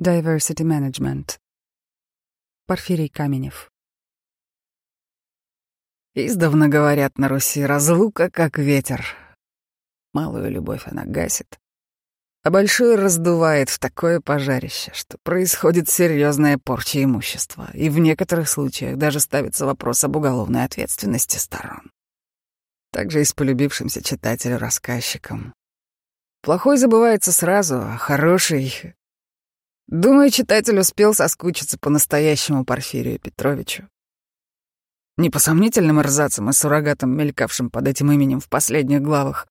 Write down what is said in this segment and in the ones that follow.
Diversity Management. Порфирий Каменев. Издавна говорят на Руси разлука, как ветер. Малую любовь она гасит, а большое раздувает в такое пожарище, что происходит серьезная порча имущества, и в некоторых случаях даже ставится вопрос об уголовной ответственности сторон. Также и с полюбившимся читателю-рассказчиком. Плохой забывается сразу, а хороший... Думаю, читатель успел соскучиться по настоящему Порфирию Петровичу. Не по сомнительным рзацам и суррогатам, мелькавшим под этим именем в последних главах,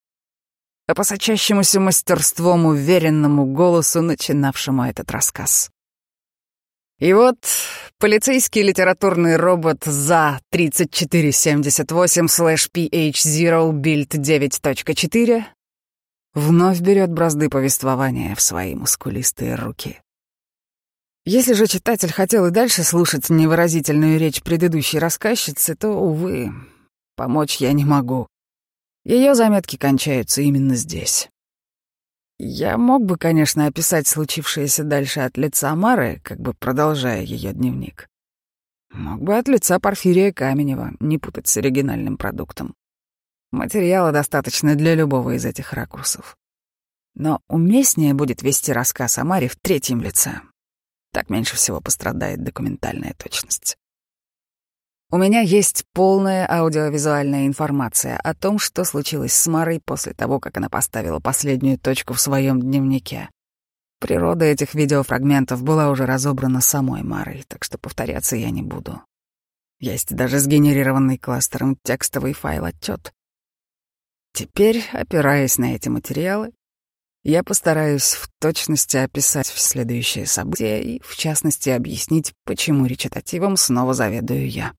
а по сочащемуся мастерством уверенному голосу, начинавшему этот рассказ. И вот полицейский литературный робот за 3478/PH0 Build 9.4 вновь берет бразды повествования в свои мускулистые руки. Если же читатель хотел и дальше слушать невыразительную речь предыдущей рассказчицы, то, увы, помочь я не могу. Ее заметки кончаются именно здесь. Я мог бы, конечно, описать случившееся дальше от лица Мары, как бы продолжая ее дневник. Мог бы от лица Порфирия Каменева, не путать с оригинальным продуктом. Материала достаточно для любого из этих ракурсов. Но уместнее будет вести рассказ о Маре в третьем лице. Так меньше всего пострадает документальная точность. У меня есть полная аудиовизуальная информация о том, что случилось с Марой после того, как она поставила последнюю точку в своем дневнике. Природа этих видеофрагментов была уже разобрана самой Марой, так что повторяться я не буду. Есть даже сгенерированный кластером текстовый файл-отчет. Теперь, опираясь на эти материалы, я постараюсь в точности описать следующие события и, в частности, объяснить, почему речитативом снова заведую я.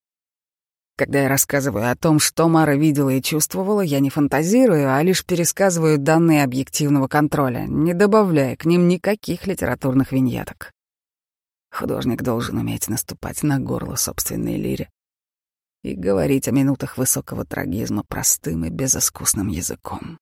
Когда я рассказываю о том, что Мара видела и чувствовала, я не фантазирую, а лишь пересказываю данные объективного контроля, не добавляя к ним никаких литературных виньеток. Художник должен уметь наступать на горло собственной лире и говорить о минутах высокого трагизма простым и безыскусным языком.